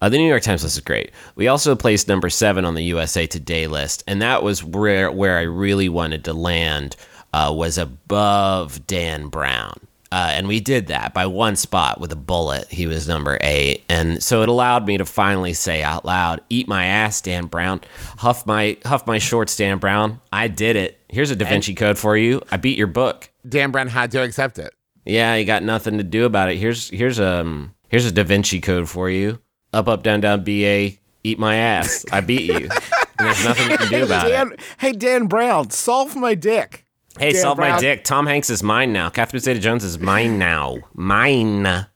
Uh, the New York Times list is great. We also placed number seven on the USA Today list, and that was where where I really wanted to land uh, was above Dan Brown. Uh, and we did that by one spot with a bullet. He was number eight. And so it allowed me to finally say out loud, eat my ass, Dan Brown. Huff my huff my shorts, Dan Brown. I did it. Here's a Da Vinci Code for you. I beat your book. Dan Brown had to accept it. Yeah, you got nothing to do about it. Here's here's um here's a Da Vinci Code for you. Up up down down B A. Eat my ass. I beat you. there's nothing you can do about Dan, it. hey, Dan Brown, solve my dick. Hey, Dan solve my dick. Tom Hanks is mine now. Catherine Zeta Jones is mine now. Mine.